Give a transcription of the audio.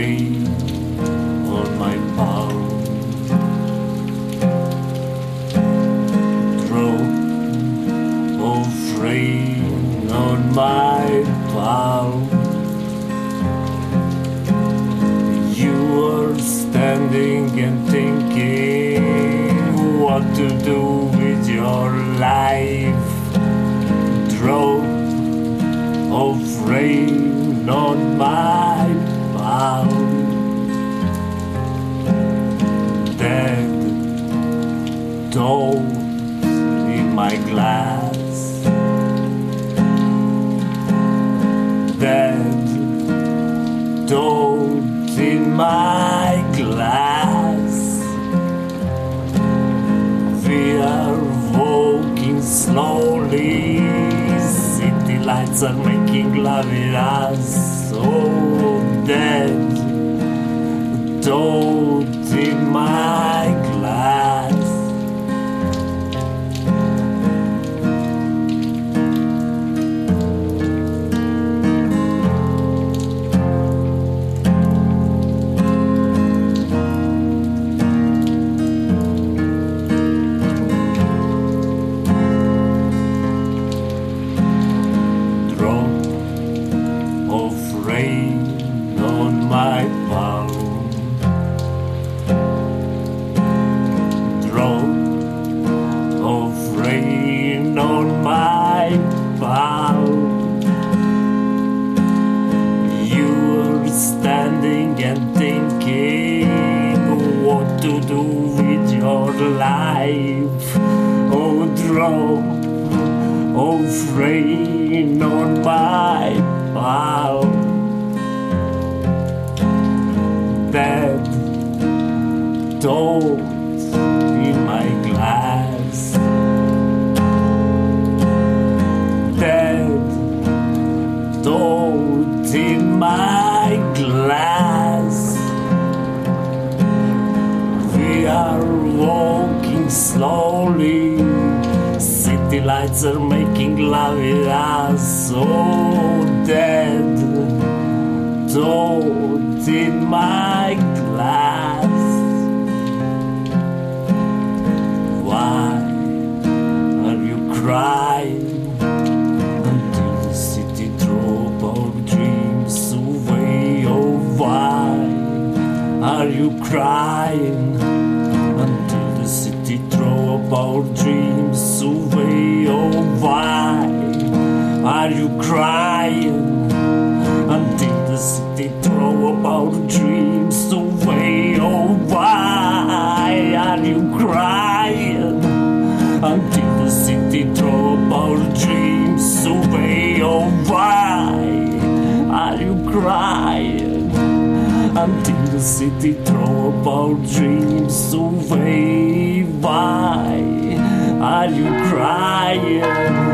rain on my palm. Drop of rain on my palm. You are standing and thinking what to do with your life. Drop of rain on my mouth. Dead toads in my glass. Dead toads in my glass. We are walking slowly. City lights are making love with us. Oh, dead. Toads in of rain on my. You were standing and thinking what to do with your life. Oh, of rain on my palm. Lights are making love with us. Oh, dead toads in my glass. Why are you crying until the city drove our dreams away? Oh, why are you crying until the city drove our dreams away? Oh, why are you crying until the city drove our dreams away? Oh, why are you crying until the city drove our dreams away? Oh, why are you crying until the city drove our dreams away? Why you crying